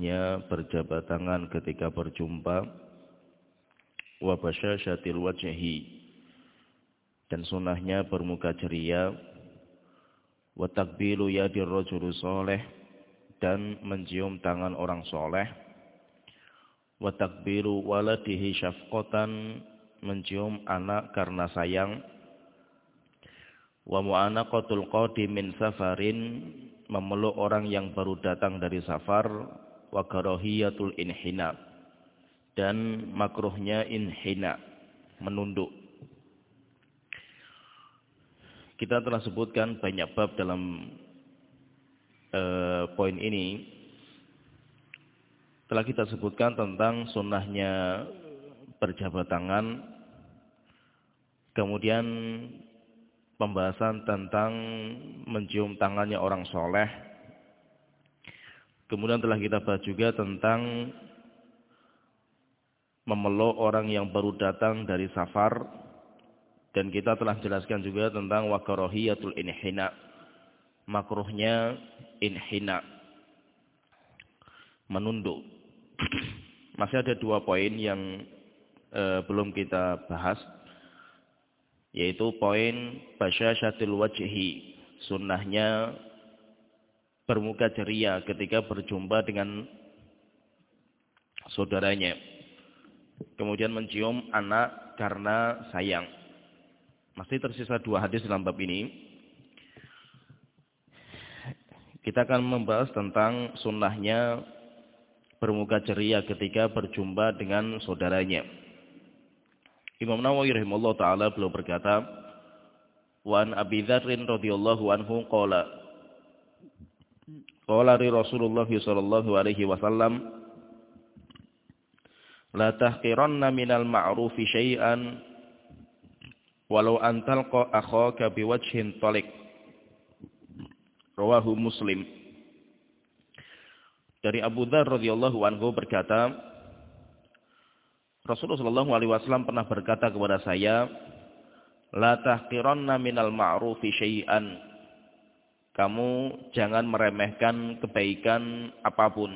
sunnahnya berjabat tangan ketika berjumpa wa basyasyatil wajhi dan sunnahnya bermuka ceria wa takbilu yadir rajul soleh dan mencium tangan orang soleh wa takbiru waladihi syafqatan mencium anak karena sayang wa mu'anaqatul qadimin safarin memeluk orang yang baru datang dari safar wa karahiyatul inhina. Dan makruhnya inhina menunduk. Kita telah sebutkan banyak bab dalam uh, poin ini. Telah kita sebutkan tentang sunnahnya berjabat tangan. Kemudian pembahasan tentang mencium tangannya orang soleh. Kemudian telah kita bahas juga tentang memeluk orang yang baru datang dari safar. Dan kita telah jelaskan juga tentang wakarohiyatul inhina. Makruhnya inhina. Menunduk. Masih ada dua poin yang eh, belum kita bahas yaitu poin basyasyatul wajhi sunnahnya bermuka ceria ketika berjumpa dengan saudaranya. Kemudian mencium anak karena sayang. Masih tersisa dua hadis dalam bab ini. Kita akan membahas tentang sunnahnya bermuka ceria ketika berjumpa dengan saudaranya. Imam Nawawi rahimahullah taala beliau berkata, "Wa an Abi Dzarrin radhiyallahu anhu qala" Qala Rasulullah sallallahu alaihi wasallam, "La tahqiranna minal ma'rufi syai'an walau an talqa akhaka biwajhin talik." Rawahu Muslim. Dari Abu Dzar radhiyallahu anhu berkata, Rasulullah Shallallahu Alaihi Wasallam pernah berkata kepada saya, La tahqiranna minal ma'rufi syai'an. Kamu jangan meremehkan kebaikan apa pun.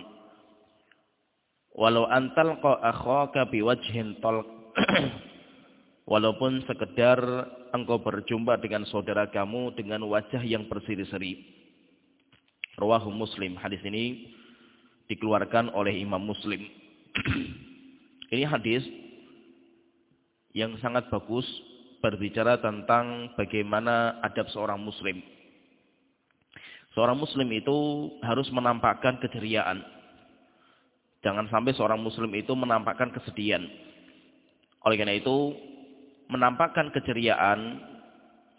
Walau antal akhaka biwajhin talq. Walaupun sekedar engkau berjumpa dengan saudara kamu dengan wajah yang berseri-seri. Rawahu Muslim. Hadis ini dikeluarkan oleh Imam Muslim. Ini hadis yang sangat bagus berbicara tentang bagaimana adab seorang muslim. Seorang muslim itu harus menampakkan keceriaan. Jangan sampai seorang muslim itu menampakkan kesedihan. Oleh karena itu, menampakkan keceriaan,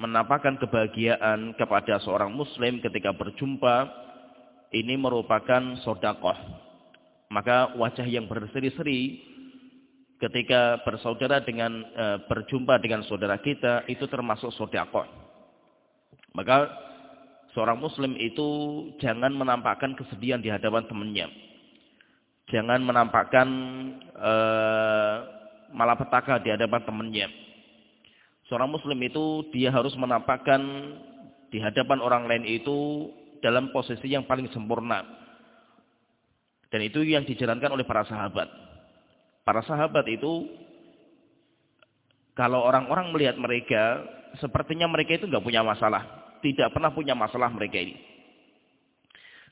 menampakkan kebahagiaan kepada seorang muslim ketika berjumpa, ini merupakan sodakoh. Maka wajah yang berseri-seri ketika bersaudara dengan e, berjumpa dengan saudara kita itu termasuk sedekah. Maka seorang muslim itu jangan menampakkan kesedihan di hadapan temannya. Jangan menampakkan e, malapetaka di hadapan temannya. Seorang muslim itu dia harus menampakkan di hadapan orang lain itu dalam posisi yang paling sempurna. Dan itu yang dijalankan oleh para sahabat. Para sahabat itu kalau orang-orang melihat mereka, sepertinya mereka itu nggak punya masalah. Tidak pernah punya masalah mereka ini.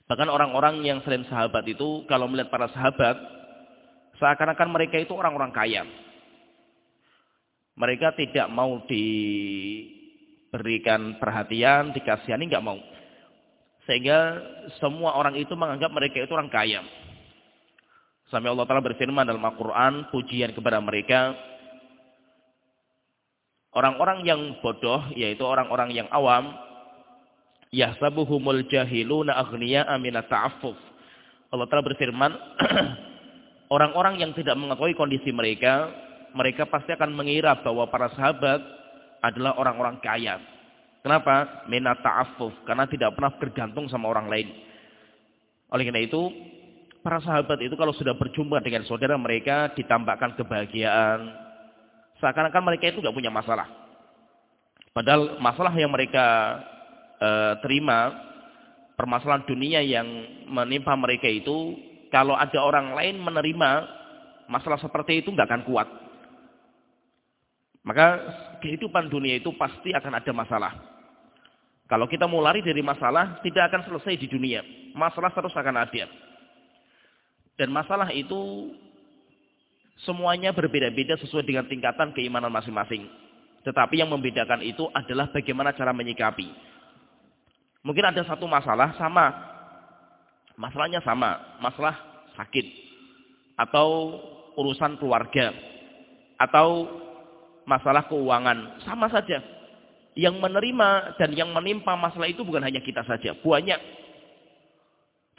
Bahkan orang-orang yang selain sahabat itu, kalau melihat para sahabat, seakan-akan mereka itu orang-orang kaya. Mereka tidak mau diberikan perhatian, dikasihani, nggak mau. Sehingga semua orang itu menganggap mereka itu orang kaya. Sampai Allah Ta'ala berfirman dalam Al-Quran, pujian kepada mereka. Orang-orang yang bodoh, yaitu orang-orang yang awam, yahsabuhumul jahiluna aghniya'a amina ta'affuf. Allah Ta'ala berfirman, orang-orang yang tidak mengakui kondisi mereka, mereka pasti akan mengira bahwa para sahabat adalah orang-orang kaya. Kenapa? Mina ta'affuf. Karena tidak pernah bergantung sama orang lain. Oleh karena itu, para sahabat itu kalau sudah berjumpa dengan saudara mereka ditampakkan kebahagiaan. Seakan-akan mereka itu nggak punya masalah. Padahal masalah yang mereka e, terima, permasalahan dunia yang menimpa mereka itu kalau ada orang lain menerima masalah seperti itu nggak akan kuat. Maka kehidupan dunia itu pasti akan ada masalah. Kalau kita mau lari dari masalah, tidak akan selesai di dunia. Masalah terus akan ada. Dan masalah itu semuanya berbeda-beda sesuai dengan tingkatan keimanan masing-masing. Tetapi yang membedakan itu adalah bagaimana cara menyikapi. Mungkin ada satu masalah sama. Masalahnya sama. Masalah sakit. Atau urusan keluarga. Atau masalah keuangan. Sama saja. Yang menerima dan yang menimpa masalah itu bukan hanya kita saja. Banyak.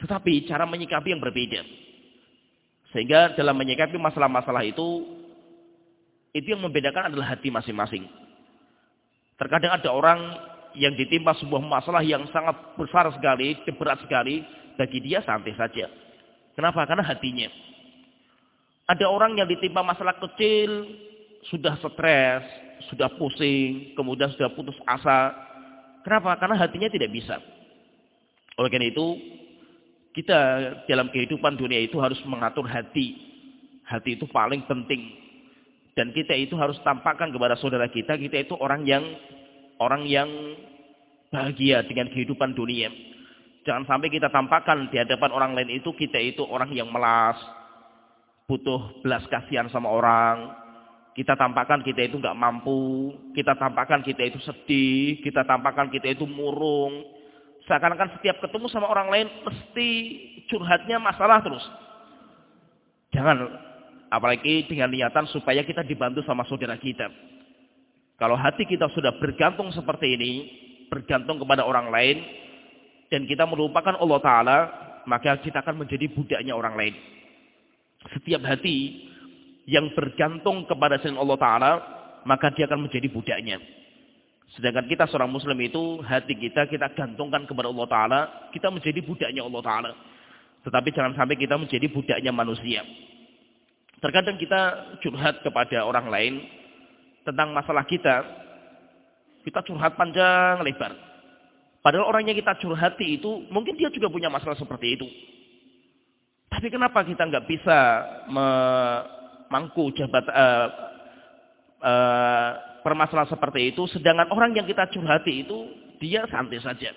Tetapi cara menyikapi yang berbeda. Sehingga dalam menyikapi masalah-masalah itu, itu yang membedakan adalah hati masing-masing. Terkadang ada orang yang ditimpa sebuah masalah yang sangat besar sekali, berat sekali, bagi dia santai saja. Kenapa? Karena hatinya. Ada orang yang ditimpa masalah kecil, sudah stres, sudah pusing, kemudian sudah putus asa. Kenapa? Karena hatinya tidak bisa. Oleh karena itu, kita dalam kehidupan dunia itu harus mengatur hati. Hati itu paling penting. Dan kita itu harus tampakkan kepada saudara kita, kita itu orang yang orang yang bahagia dengan kehidupan dunia. Jangan sampai kita tampakkan di hadapan orang lain itu kita itu orang yang melas, butuh belas kasihan sama orang, kita tampakkan kita itu nggak mampu, kita tampakkan kita itu sedih, kita tampakkan kita itu murung. Seakan-akan setiap ketemu sama orang lain mesti curhatnya masalah terus. Jangan, apalagi dengan niatan supaya kita dibantu sama saudara kita. Kalau hati kita sudah bergantung seperti ini, bergantung kepada orang lain, dan kita melupakan Allah Ta'ala, maka kita akan menjadi budaknya orang lain. Setiap hati yang bergantung kepada selain Allah Ta'ala, maka dia akan menjadi budaknya. Sedangkan kita seorang muslim itu, hati kita, kita gantungkan kepada Allah Ta'ala, kita menjadi budaknya Allah Ta'ala. Tetapi jangan sampai kita menjadi budaknya manusia. Terkadang kita curhat kepada orang lain tentang masalah kita, kita curhat panjang lebar. Padahal orang yang kita curhati itu, mungkin dia juga punya masalah seperti itu. Tapi kenapa kita nggak bisa me mangku jabat uh, uh, permasalahan seperti itu, sedangkan orang yang kita curhati itu dia santai saja.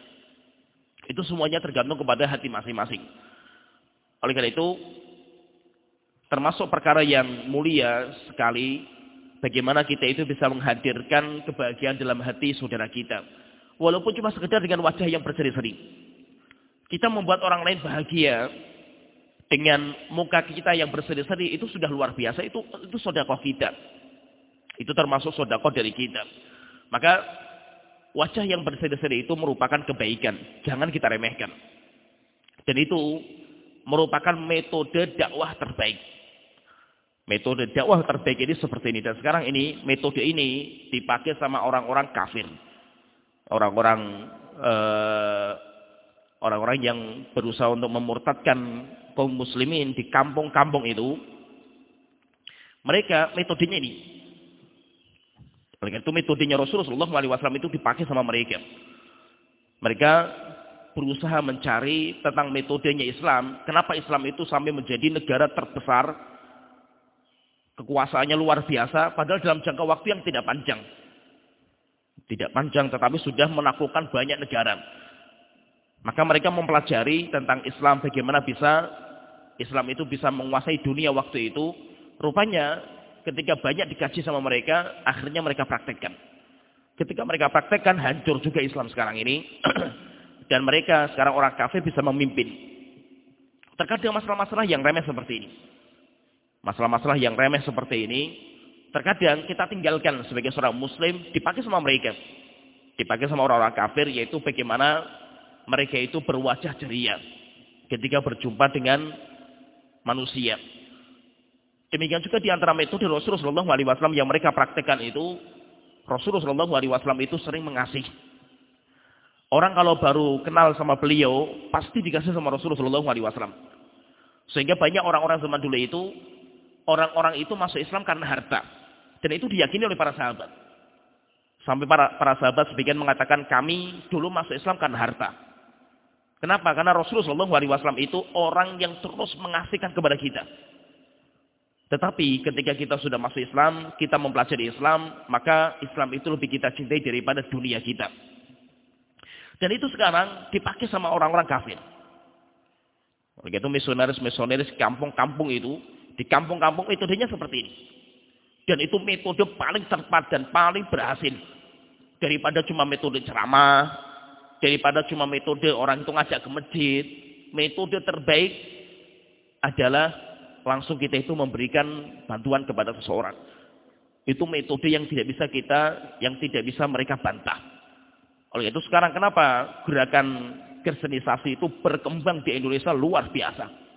Itu semuanya tergantung kepada hati masing-masing. Oleh karena itu, termasuk perkara yang mulia sekali, bagaimana kita itu bisa menghadirkan kebahagiaan dalam hati saudara kita. Walaupun cuma sekedar dengan wajah yang berseri-seri. Kita membuat orang lain bahagia, dengan muka kita yang berseri-seri itu sudah luar biasa. Itu itu sodakoh kita. Itu termasuk sodakoh dari kita. Maka wajah yang berseri-seri itu merupakan kebaikan. Jangan kita remehkan. Dan itu merupakan metode dakwah terbaik. Metode dakwah terbaik ini seperti ini. Dan sekarang ini metode ini dipakai sama orang-orang kafir. Orang-orang eh, orang-orang yang berusaha untuk memurtadkan kaum muslimin di kampung-kampung itu, mereka metodenya ini. Oleh itu metodenya Rasulullah SAW itu dipakai sama mereka. Mereka berusaha mencari tentang metodenya Islam. Kenapa Islam itu sampai menjadi negara terbesar. Kekuasaannya luar biasa. Padahal dalam jangka waktu yang tidak panjang. Tidak panjang tetapi sudah menaklukkan banyak negara. Maka mereka mempelajari tentang Islam bagaimana bisa Islam itu bisa menguasai dunia waktu itu, rupanya ketika banyak dikaji sama mereka, akhirnya mereka praktekkan. Ketika mereka praktekkan, hancur juga Islam sekarang ini. Dan mereka sekarang orang kafir bisa memimpin. Terkadang masalah-masalah yang remeh seperti ini. Masalah-masalah yang remeh seperti ini, terkadang kita tinggalkan sebagai seorang muslim, dipakai sama mereka. Dipakai sama orang-orang kafir, yaitu bagaimana mereka itu berwajah ceria. Ketika berjumpa dengan manusia. Demikian juga di antara metode Rasulullah SAW yang mereka praktekkan itu, Rasulullah SAW itu sering mengasih. Orang kalau baru kenal sama beliau, pasti dikasih sama Rasulullah SAW. Sehingga banyak orang-orang zaman dulu itu, orang-orang itu masuk Islam karena harta. Dan itu diyakini oleh para sahabat. Sampai para, para sahabat sebagian mengatakan kami dulu masuk Islam karena harta. Kenapa? Karena Rasulullah SAW itu orang yang terus mengasihkan kepada kita. Tetapi ketika kita sudah masuk Islam, kita mempelajari Islam, maka Islam itu lebih kita cintai daripada dunia kita. Dan itu sekarang dipakai sama orang-orang kafir. Oleh itu misionaris-misionaris kampung-kampung itu, di kampung-kampung metodenya seperti ini. Dan itu metode paling tepat dan paling berhasil. Daripada cuma metode ceramah, daripada cuma metode orang itu ngajak ke masjid. Metode terbaik adalah langsung kita itu memberikan bantuan kepada seseorang. Itu metode yang tidak bisa kita, yang tidak bisa mereka bantah. Oleh itu sekarang kenapa gerakan kristenisasi itu berkembang di Indonesia luar biasa.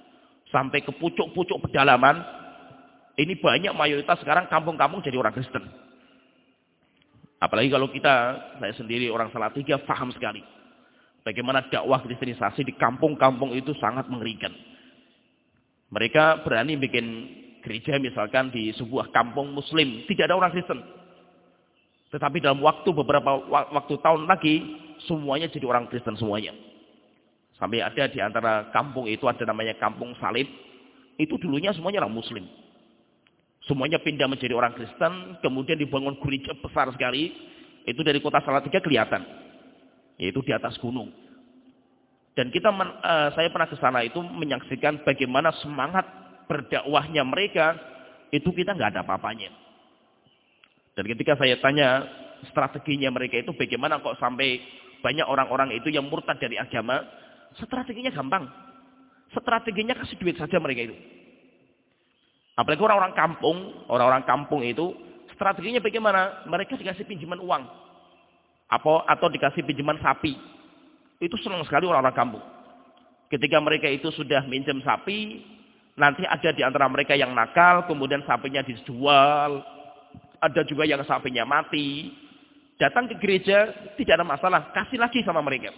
Sampai ke pucuk-pucuk pedalaman, ini banyak mayoritas sekarang kampung-kampung jadi orang Kristen. Apalagi kalau kita, saya sendiri orang Salatiga, paham sekali. Bagaimana dakwah kristenisasi di kampung-kampung itu sangat mengerikan. Mereka berani bikin gereja misalkan di sebuah kampung muslim. Tidak ada orang Kristen. Tetapi dalam waktu beberapa waktu tahun lagi, semuanya jadi orang Kristen semuanya. Sampai ada di antara kampung itu ada namanya kampung salib. Itu dulunya semuanya orang muslim. Semuanya pindah menjadi orang Kristen. Kemudian dibangun gereja besar sekali. Itu dari kota Salatiga kelihatan. Yaitu di atas gunung. Dan kita uh, saya pernah ke sana itu menyaksikan bagaimana semangat berdakwahnya mereka itu kita nggak ada apa-apanya. Dan ketika saya tanya strateginya mereka itu bagaimana kok sampai banyak orang-orang itu yang murtad dari agama, strateginya gampang. Strateginya kasih duit saja mereka itu. Apalagi orang-orang kampung, orang-orang kampung itu strateginya bagaimana? Mereka dikasih pinjaman uang. Apa atau dikasih pinjaman sapi. Itu senang sekali orang-orang kampung. Ketika mereka itu sudah minjem sapi, nanti ada di antara mereka yang nakal, kemudian sapinya dijual, ada juga yang sapinya mati. Datang ke gereja, tidak ada masalah, kasih lagi sama mereka.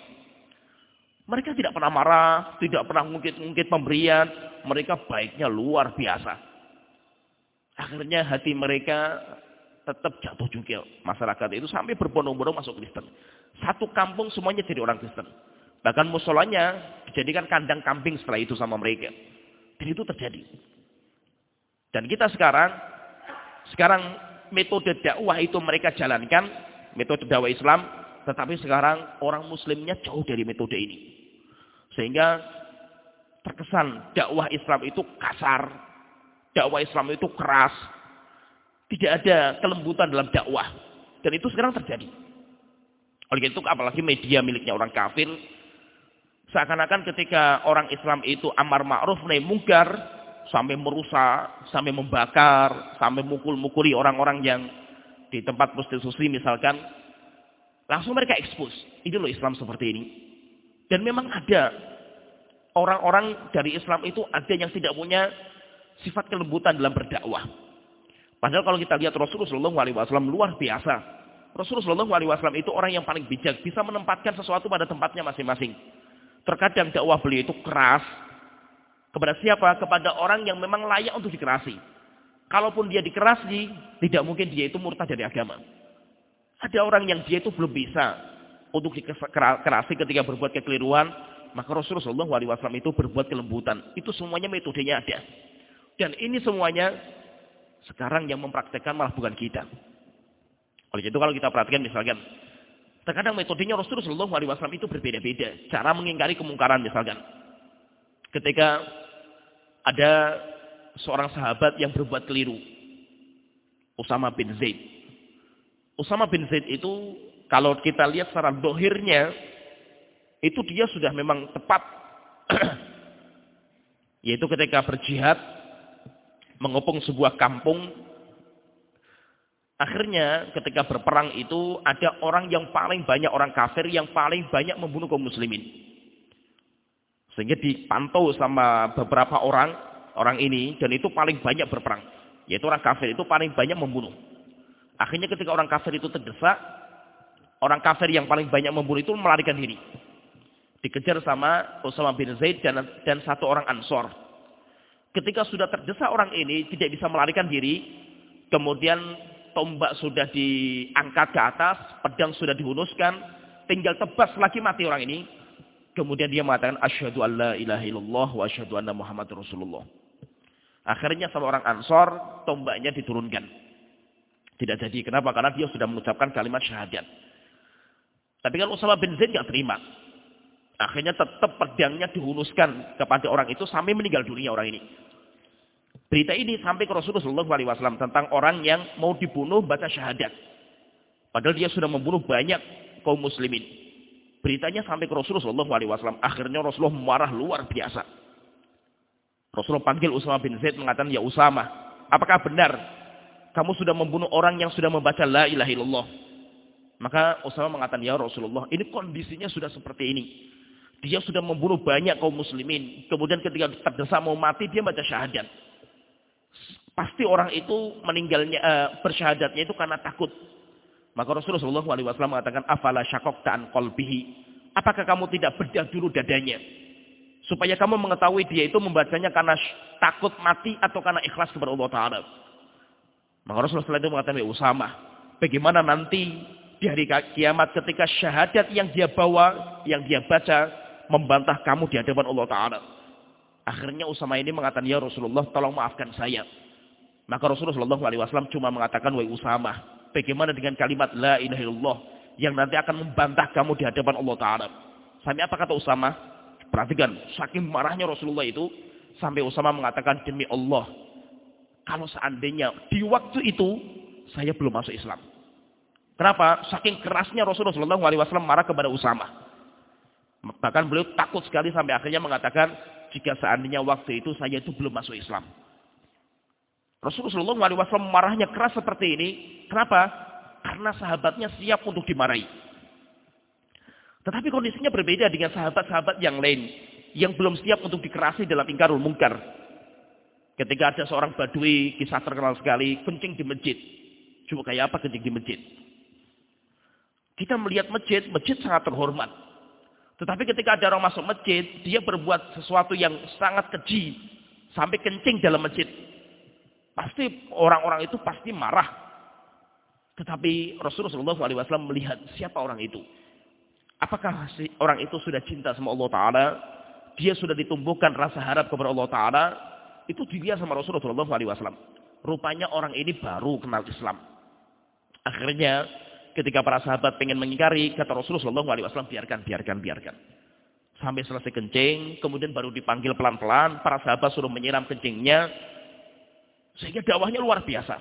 Mereka tidak pernah marah, tidak pernah ngungkit-ngungkit pemberian, mereka baiknya luar biasa. Akhirnya hati mereka tetap jatuh juga masyarakat itu sampai berbondong-bondong masuk Kristen. Satu kampung semuanya jadi orang Kristen. Bahkan musolanya dijadikan kandang kambing setelah itu sama mereka. Dan itu terjadi. Dan kita sekarang, sekarang metode dakwah itu mereka jalankan, metode dakwah Islam, tetapi sekarang orang muslimnya jauh dari metode ini. Sehingga terkesan dakwah Islam itu kasar, dakwah Islam itu keras, tidak ada kelembutan dalam dakwah. Dan itu sekarang terjadi. Oleh itu apalagi media miliknya orang kafir. Seakan-akan ketika orang Islam itu amar ma'ruf nahi mungkar. Sampai merusak, sampai membakar, sampai mukul-mukuli orang-orang yang di tempat prostitusi misalkan. Langsung mereka ekspos. Ini loh Islam seperti ini. Dan memang ada orang-orang dari Islam itu ada yang tidak punya sifat kelembutan dalam berdakwah. Padahal kalau kita lihat Rasulullah SAW luar biasa. Rasulullah SAW itu orang yang paling bijak. Bisa menempatkan sesuatu pada tempatnya masing-masing. Terkadang dakwah beliau itu keras. Kepada siapa? Kepada orang yang memang layak untuk dikerasi. Kalaupun dia dikerasi, tidak mungkin dia itu murtad dari agama. Ada orang yang dia itu belum bisa untuk dikerasi ketika berbuat kekeliruan. Maka Rasulullah SAW itu berbuat kelembutan. Itu semuanya metodenya ada. Dan ini semuanya sekarang yang mempraktekkan malah bukan kita. Oleh itu kalau kita perhatikan misalkan, terkadang metodenya Rasulullah SAW itu berbeda-beda. Cara mengingkari kemungkaran misalkan. Ketika ada seorang sahabat yang berbuat keliru. Usama bin Zaid. Usama bin Zaid itu kalau kita lihat secara dohirnya, itu dia sudah memang tepat. Yaitu ketika berjihad, mengepung sebuah kampung. Akhirnya ketika berperang itu ada orang yang paling banyak orang kafir yang paling banyak membunuh kaum muslimin. Sehingga dipantau sama beberapa orang, orang ini, dan itu paling banyak berperang. Yaitu orang kafir itu paling banyak membunuh. Akhirnya ketika orang kafir itu terdesak, orang kafir yang paling banyak membunuh itu melarikan diri. Dikejar sama Usama bin Zaid dan, dan satu orang Ansor. Ketika sudah terdesak orang ini tidak bisa melarikan diri, kemudian tombak sudah diangkat ke atas, pedang sudah dihunuskan, tinggal tebas lagi mati orang ini. Kemudian dia mengatakan asyhadu alla ilaha illallah wa asyhadu anna Muhammad Rasulullah. Akhirnya sama orang Ansor tombaknya diturunkan. Tidak jadi. Kenapa? Karena dia sudah mengucapkan kalimat syahadat. Tapi kan Usama bin Zaid tidak terima. Akhirnya tetap pedangnya dihunuskan kepada orang itu sampai meninggal dunia orang ini. Berita ini sampai ke Rasulullah SAW tentang orang yang mau dibunuh baca syahadat. Padahal dia sudah membunuh banyak kaum muslimin. Beritanya sampai ke Rasulullah SAW. Akhirnya Rasulullah marah luar biasa. Rasulullah panggil Usama bin Zaid mengatakan, Ya Usama, apakah benar kamu sudah membunuh orang yang sudah membaca La ilaha illallah? Maka Usama mengatakan, Ya Rasulullah, ini kondisinya sudah seperti ini. Dia sudah membunuh banyak kaum muslimin. Kemudian ketika terdesak mau mati, dia baca syahadat. Pasti orang itu meninggalnya, uh, bersyahadatnya itu karena takut. Maka Rasulullah SAW mengatakan, Afala syakok ta'an kolbihi. Apakah kamu tidak bedah dulu dadanya? Supaya kamu mengetahui dia itu membacanya karena takut mati atau karena ikhlas kepada Allah Ta'ala. Maka Rasulullah SAW mengatakan, ya Usama, bagaimana nanti di hari kiamat ketika syahadat yang dia bawa, yang dia baca, membantah kamu di hadapan Allah Ta'ala. Akhirnya Usama ini mengatakan, ya Rasulullah tolong maafkan saya. Maka Rasulullah SAW cuma mengatakan, wahai Usama, bagaimana dengan kalimat la ilaha illallah yang nanti akan membantah kamu di hadapan Allah Ta'ala. Sampai apa kata Usama? Perhatikan, saking marahnya Rasulullah itu, sampai Usama mengatakan, demi Allah, kalau seandainya di waktu itu, saya belum masuk Islam. Kenapa? Saking kerasnya Rasulullah SAW marah kepada Usama. Bahkan beliau takut sekali sampai akhirnya mengatakan, jika seandainya waktu itu saya itu belum masuk Islam. Rasulullah SAW marahnya keras seperti ini. Kenapa? Karena sahabatnya siap untuk dimarahi. Tetapi kondisinya berbeda dengan sahabat-sahabat yang lain. Yang belum siap untuk dikerasi dalam ingkarul mungkar. Ketika ada seorang badui, kisah terkenal sekali, kencing di masjid. Coba kayak apa kencing di masjid? Kita melihat masjid, masjid sangat terhormat. Tetapi ketika ada orang masuk masjid, dia berbuat sesuatu yang sangat keji. Sampai kencing dalam masjid. Pasti orang-orang itu pasti marah. Tetapi Rasulullah SAW melihat siapa orang itu. Apakah orang itu sudah cinta sama Allah Ta'ala? Dia sudah ditumbuhkan rasa harap kepada Allah Ta'ala? Itu dilihat sama Rasulullah SAW. Rupanya orang ini baru kenal Islam. Akhirnya ketika para sahabat pengen mengingkari, kata Rasulullah SAW, biarkan, biarkan, biarkan. Sampai selesai kencing, kemudian baru dipanggil pelan-pelan, para sahabat suruh menyiram kencingnya, sehingga dakwahnya luar biasa.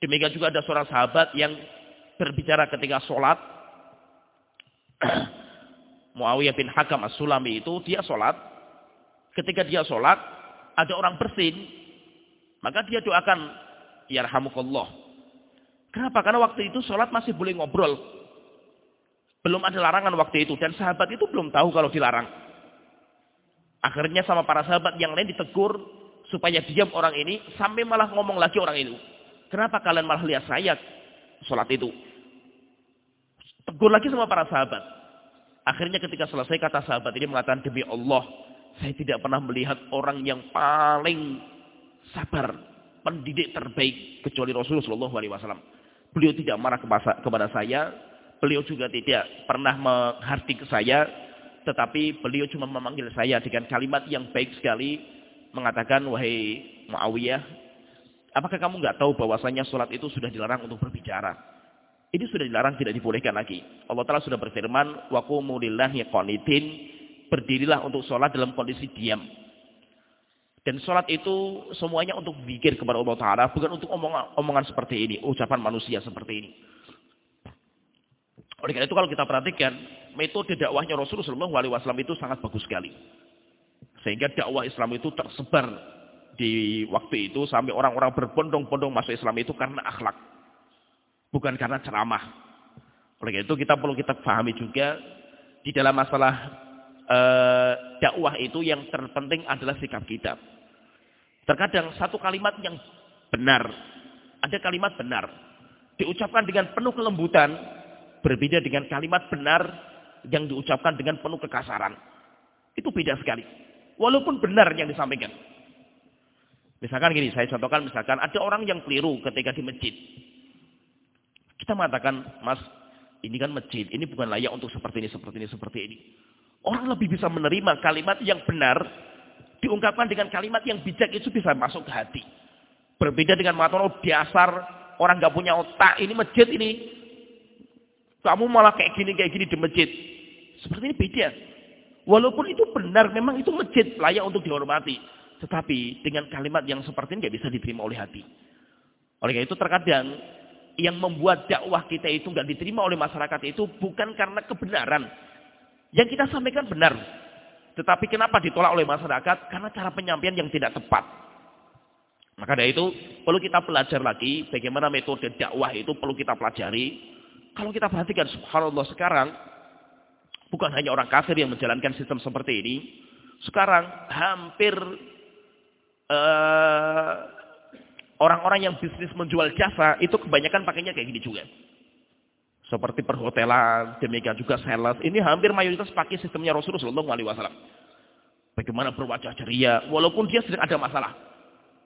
Demikian juga ada seorang sahabat yang berbicara ketika sholat, Muawiyah bin Hakam As-Sulami itu dia sholat. Ketika dia sholat, ada orang bersin. Maka dia doakan, Yarhamukallah. Kenapa? Karena waktu itu sholat masih boleh ngobrol. Belum ada larangan waktu itu. Dan sahabat itu belum tahu kalau dilarang. Akhirnya sama para sahabat yang lain ditegur. Supaya diam orang ini. Sampai malah ngomong lagi orang itu. Kenapa kalian malah lihat saya sholat itu? Tegur lagi sama para sahabat. Akhirnya ketika selesai kata sahabat ini mengatakan demi Allah. Saya tidak pernah melihat orang yang paling sabar, pendidik terbaik kecuali Rasulullah Shallallahu Alaihi Beliau tidak marah kepada saya, beliau juga tidak pernah menghardik saya, tetapi beliau cuma memanggil saya dengan kalimat yang baik sekali, mengatakan wahai Muawiyah, apakah kamu nggak tahu bahwasanya sholat itu sudah dilarang untuk berbicara? Ini sudah dilarang tidak dibolehkan lagi. Allah Taala sudah berfirman, wa qumu lillahi qanitin Berdirilah untuk sholat dalam kondisi diam. Dan sholat itu semuanya untuk pikir kepada Allah Ta'ala, bukan untuk omongan, omongan seperti ini, ucapan manusia seperti ini. Oleh karena itu kalau kita perhatikan, metode dakwahnya Rasulullah SAW itu sangat bagus sekali. Sehingga dakwah Islam itu tersebar di waktu itu sampai orang-orang berbondong-bondong masuk Islam itu karena akhlak. Bukan karena ceramah. Oleh itu kita perlu kita pahami juga di dalam masalah e, dakwah itu yang terpenting adalah sikap kita. Terkadang satu kalimat yang benar, ada kalimat benar, diucapkan dengan penuh kelembutan, berbeda dengan kalimat benar yang diucapkan dengan penuh kekasaran. Itu beda sekali. Walaupun benar yang disampaikan. Misalkan gini, saya contohkan misalkan ada orang yang keliru ketika di masjid. Kita mengatakan, mas, ini kan masjid, ini bukan layak untuk seperti ini, seperti ini, seperti ini. Orang lebih bisa menerima kalimat yang benar diungkapkan dengan kalimat yang bijak itu bisa masuk ke hati. Berbeda dengan mengatakan oh, dasar orang nggak punya otak ini masjid ini. Kamu malah kayak gini kayak gini di masjid. Seperti ini beda. Walaupun itu benar, memang itu masjid layak untuk dihormati. Tetapi dengan kalimat yang seperti ini nggak bisa diterima oleh hati. Oleh karena itu terkadang yang membuat dakwah kita itu nggak diterima oleh masyarakat itu bukan karena kebenaran. Yang kita sampaikan benar. Tetapi kenapa ditolak oleh masyarakat? Karena cara penyampaian yang tidak tepat. Maka dari itu perlu kita belajar lagi bagaimana metode dakwah itu perlu kita pelajari. Kalau kita perhatikan subhanallah sekarang bukan hanya orang kafir yang menjalankan sistem seperti ini. Sekarang hampir uh, orang-orang yang bisnis menjual jasa itu kebanyakan pakainya kayak gini juga. Seperti perhotelan, demikian juga sales. Ini hampir mayoritas pakai sistemnya Rasulullah SAW. Bagaimana berwajah ceria, walaupun dia sedang ada masalah.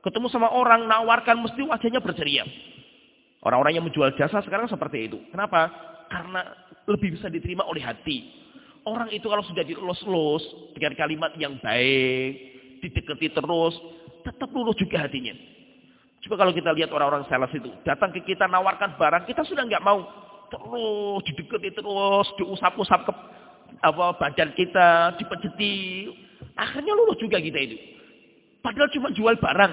Ketemu sama orang, nawarkan, mesti wajahnya berceria. Orang-orang yang menjual jasa sekarang seperti itu. Kenapa? Karena lebih bisa diterima oleh hati. Orang itu kalau sudah dilus-lus dengan kalimat yang baik, didekati terus, tetap lulus juga hatinya. Coba kalau kita lihat orang-orang sales itu, datang ke kita nawarkan barang, kita sudah nggak mau. Terus didekati terus, diusap-usap ke apa badan kita, dipejeti. Akhirnya lulus juga kita itu. Padahal cuma jual barang.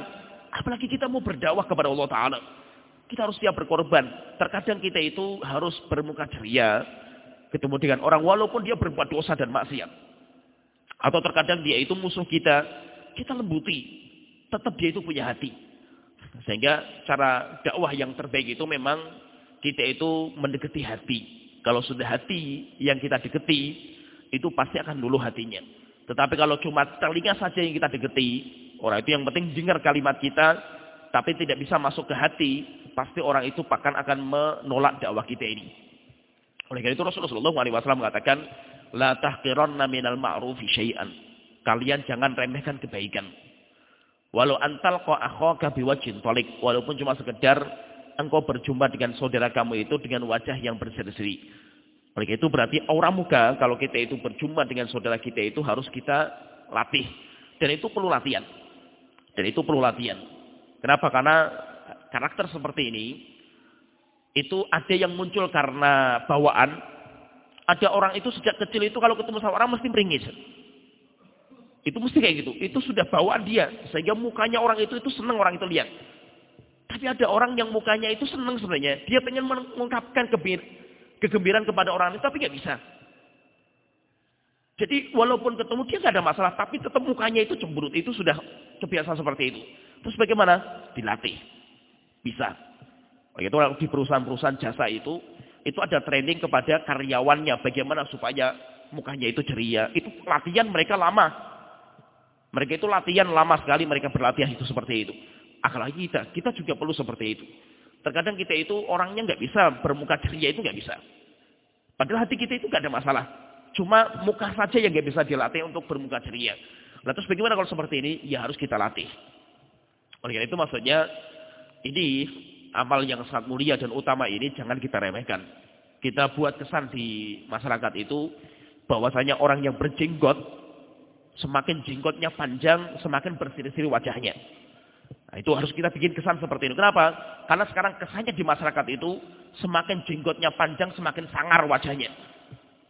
Apalagi kita mau berdakwah kepada Allah Ta'ala. Kita harus siap berkorban. Terkadang kita itu harus bermuka ceria. Ketemu dengan orang walaupun dia berbuat dosa dan maksiat. Atau terkadang dia itu musuh kita. Kita lembuti. Tetap dia itu punya hati. Sehingga cara dakwah yang terbaik itu memang kita itu mendekati hati. Kalau sudah hati yang kita deketi, itu pasti akan dulu hatinya. Tetapi kalau cuma telinga saja yang kita deketi, orang itu yang penting dengar kalimat kita, tapi tidak bisa masuk ke hati, pasti orang itu akan akan menolak dakwah kita ini. Oleh karena itu Rasulullah SAW mengatakan, La tahqiranna minal ma'rufi syai'an. Kalian jangan remehkan kebaikan. Walau antal ko akhoka biwajin tolik. Walaupun cuma sekedar engkau berjumpa dengan saudara kamu itu dengan wajah yang berseri-seri. Oleh itu berarti aura muka kalau kita itu berjumpa dengan saudara kita itu harus kita latih. Dan itu perlu latihan. Dan itu perlu latihan. Kenapa? Karena karakter seperti ini itu ada yang muncul karena bawaan. Ada orang itu sejak kecil itu kalau ketemu sama orang mesti meringis. Itu mesti kayak gitu. Itu sudah bawaan dia. Sehingga mukanya orang itu itu senang orang itu lihat. Tapi ada orang yang mukanya itu senang sebenarnya. Dia pengen mengungkapkan kegembiraan kepada orang itu, tapi nggak bisa. Jadi walaupun ketemu dia nggak ada masalah, tapi tetap mukanya itu cemberut. Itu sudah kebiasaan seperti itu. Terus bagaimana? Dilatih. Bisa. Begitu di perusahaan-perusahaan jasa itu, itu ada training kepada karyawannya bagaimana supaya mukanya itu ceria. Itu latihan mereka lama. Mereka itu latihan lama sekali mereka berlatih itu seperti itu. Apalagi kita, kita juga perlu seperti itu. Terkadang kita itu orangnya nggak bisa bermuka ceria itu nggak bisa. Padahal hati kita itu nggak ada masalah. Cuma muka saja yang nggak bisa dilatih untuk bermuka ceria. Nah terus bagaimana kalau seperti ini? Ya harus kita latih. Oleh karena itu maksudnya ini amal yang sangat mulia dan utama ini jangan kita remehkan. Kita buat kesan di masyarakat itu bahwasanya orang yang berjenggot Semakin jenggotnya panjang, semakin bersiri-siri wajahnya. Nah, itu harus kita bikin kesan seperti itu. Kenapa? Karena sekarang kesannya di masyarakat itu semakin jenggotnya panjang, semakin sangar wajahnya.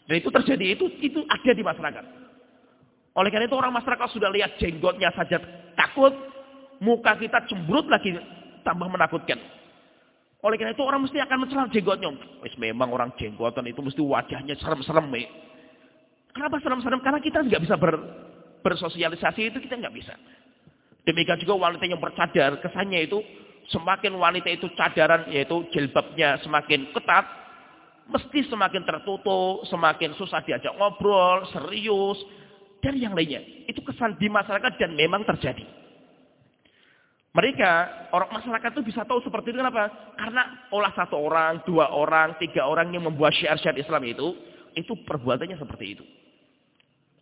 Dan itu terjadi, itu itu ada di masyarakat. Oleh karena itu orang masyarakat sudah lihat jenggotnya saja takut, muka kita cemberut lagi tambah menakutkan. Oleh karena itu orang mesti akan mencela jenggotnya. Wis memang orang jenggotan itu mesti wajahnya serem-serem. Kenapa serem-serem? Karena kita nggak bisa ber, bersosialisasi itu kita nggak bisa. Demikian juga wanita yang bercadar, kesannya itu semakin wanita itu cadaran yaitu jilbabnya semakin ketat, mesti semakin tertutup, semakin susah diajak ngobrol, serius, dan yang lainnya. Itu kesan di masyarakat dan memang terjadi. Mereka, orang masyarakat itu bisa tahu seperti itu kenapa? Karena olah satu orang, dua orang, tiga orang yang membuat syiar-syiar Islam itu, itu perbuatannya seperti itu.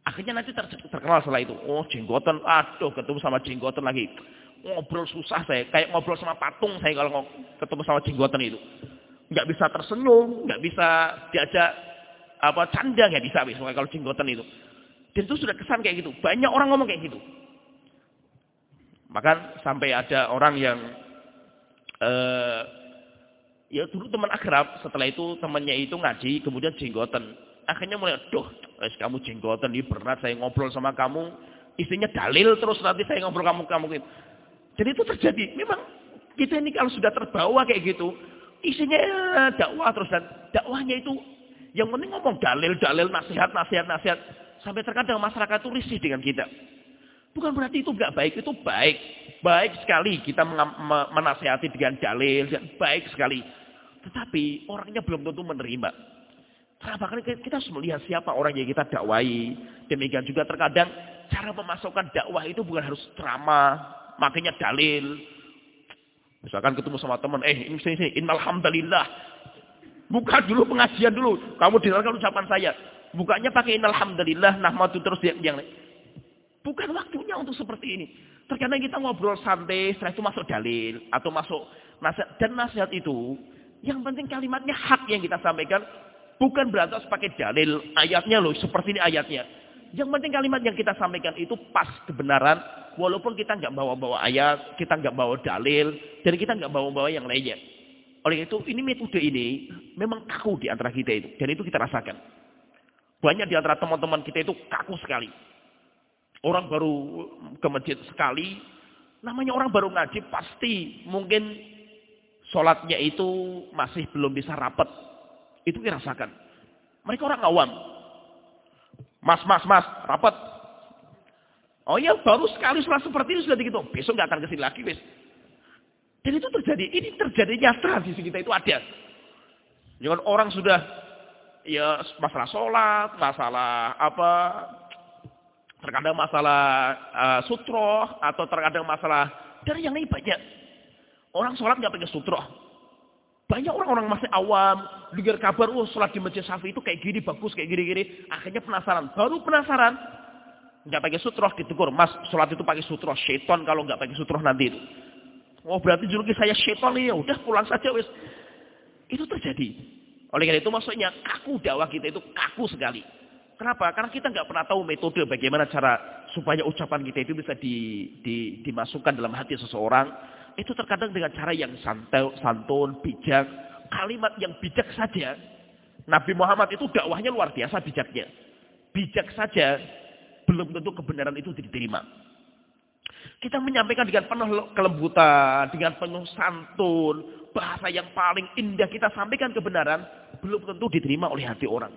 Akhirnya nanti ter terkenal setelah itu. Oh jenggotan, aduh ketemu sama jenggotan lagi. Ngobrol susah saya, kayak ngobrol sama patung saya kalau ketemu sama jenggotan itu. Nggak bisa tersenyum, nggak bisa diajak apa canda nggak bisa misalnya kalau jenggotan itu. Dan itu sudah kesan kayak gitu. Banyak orang ngomong kayak gitu. Maka sampai ada orang yang uh, ya dulu teman akrab, setelah itu temannya itu ngaji, kemudian jenggotan. Akhirnya mulai, duh, kamu jenggotan, ini berat saya ngobrol sama kamu, isinya dalil terus nanti saya ngobrol kamu kamu. Jadi itu terjadi. Memang kita ini kalau sudah terbawa kayak gitu, isinya dakwah terus dan dakwahnya itu yang penting ngomong dalil, dalil, nasihat, nasihat, nasihat. Sampai terkadang masyarakat itu risih dengan kita. Bukan berarti itu enggak baik, itu baik. Baik sekali kita menasihati dengan dalil, baik sekali. Tetapi orangnya belum tentu menerima. Kenapa? Karena kita harus melihat siapa orang yang kita dakwai. Demikian juga terkadang cara memasukkan dakwah itu bukan harus drama, makanya dalil. Misalkan ketemu sama teman, eh ini sini, sini, innalhamdulillah. Buka dulu pengajian dulu. Kamu dengarkan ucapan saya. Bukanya pakai innalhamdulillah, nahmatu terus yang, yang Bukan waktunya untuk seperti ini. Terkadang kita ngobrol santai, setelah itu masuk dalil. Atau masuk nasihat. Dan nasihat itu yang penting kalimatnya hak yang kita sampaikan. Bukan berarti harus pakai dalil. Ayatnya loh, seperti ini ayatnya. Yang penting kalimat yang kita sampaikan itu pas kebenaran. Walaupun kita nggak bawa-bawa ayat, kita nggak bawa dalil, dan kita nggak bawa-bawa yang lainnya. Oleh itu, ini metode ini memang kaku di antara kita itu. Dan itu kita rasakan. Banyak di antara teman-teman kita itu kaku sekali. Orang baru ke masjid sekali, namanya orang baru ngaji pasti mungkin sholatnya itu masih belum bisa rapat. Itu dirasakan. Mereka orang awam. Mas, mas, mas, rapat. Oh ya baru sekali sholat seperti ini sudah gitu. Besok nggak akan ke sini lagi, wis. Dan itu terjadi. Ini terjadi nyata di kita itu ada. Jangan orang sudah ya masalah sholat, masalah apa, terkadang masalah uh, sutroh atau terkadang masalah dari yang lain banyak. Orang sholat nggak pakai sutroh. Banyak orang-orang masih awam, dengar kabar, oh sholat di masjid Syafi'i itu kayak gini, bagus, kayak gini-gini. Akhirnya penasaran. Baru penasaran, nggak pakai sutroh, ditegur. Mas, sholat itu pakai sutroh. Syaiton kalau nggak pakai sutroh nanti itu. Oh berarti juluki saya syaiton ini, ya udah pulang saja wis. Itu terjadi. Oleh karena itu maksudnya kaku dakwah kita itu kaku sekali. Kenapa? Karena kita nggak pernah tahu metode bagaimana cara supaya ucapan kita itu bisa di, di, dimasukkan dalam hati seseorang itu terkadang dengan cara yang santai, santun, bijak, kalimat yang bijak saja. Nabi Muhammad itu dakwahnya luar biasa bijaknya. Bijak saja, belum tentu kebenaran itu diterima. Kita menyampaikan dengan penuh kelembutan, dengan penuh santun, bahasa yang paling indah kita sampaikan kebenaran, belum tentu diterima oleh hati orang.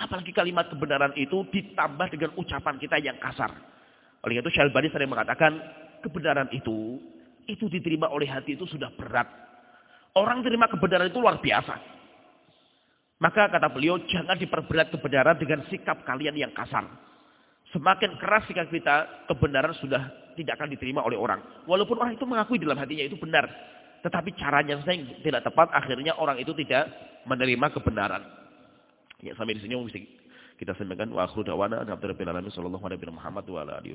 Apalagi kalimat kebenaran itu ditambah dengan ucapan kita yang kasar. Oleh itu Syalbani sering mengatakan, kebenaran itu itu diterima oleh hati itu sudah berat. Orang terima kebenaran itu luar biasa. Maka kata beliau, jangan diperberat kebenaran dengan sikap kalian yang kasar. Semakin keras sikap kita, kebenaran sudah tidak akan diterima oleh orang. Walaupun orang itu mengakui dalam hatinya itu benar. Tetapi caranya saja tidak tepat, akhirnya orang itu tidak menerima kebenaran. Ya, sampai di sini mesti kita sampaikan wa akhru dawana alhamdulillahi sallallahu alaihi wa sallam wa ala alihi